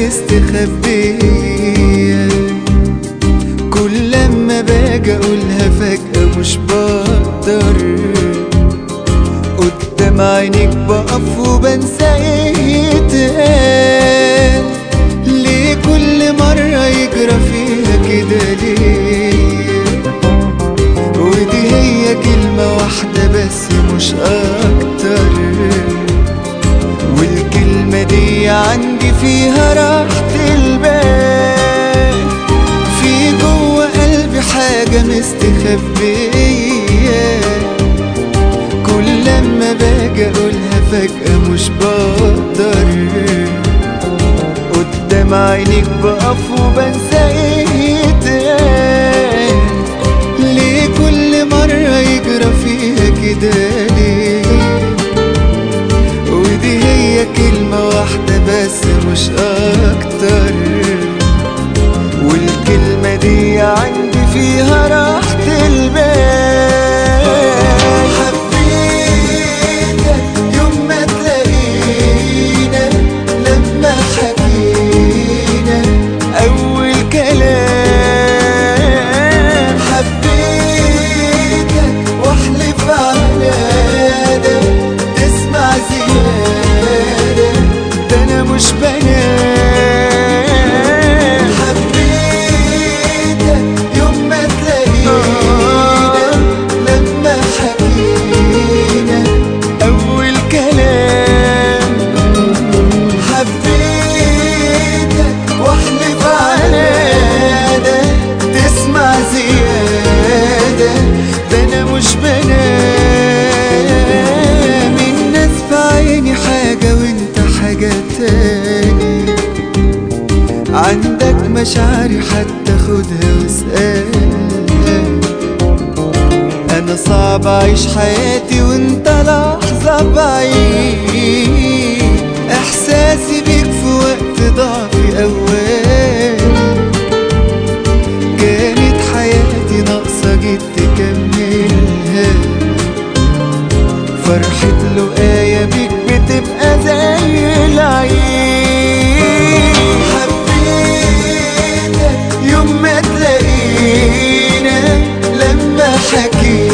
حاجة مستخبية كل لما باجي أقولها فجأة مش بقدر. قدام عينيك بقف وبنسى إيه يتقال. ليه كل مرة يجرى فيها كده ليه؟ ودي هي كلمة واحدة بس مش أكتر. عندي فيها راحة البال في جوه قلبي حاجة مستخبية. كل لما باجي أقولها فجأة مش بقدر. قدام عينيك بقف وبنسى بس مش أكتر. عندك مشاعري حتى خدها وسأل أنا صعب أعيش حياتي وأنت لحظة بعيد. إحساسي بيك في وقت ضعفي أول كانت حياتي ناقصة جدا. aqui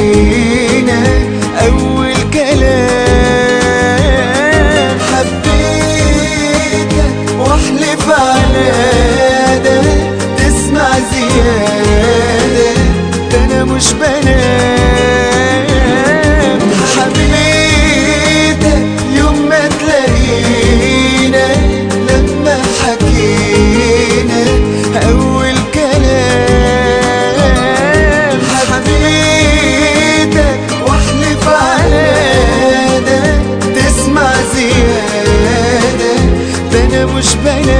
nos bem né?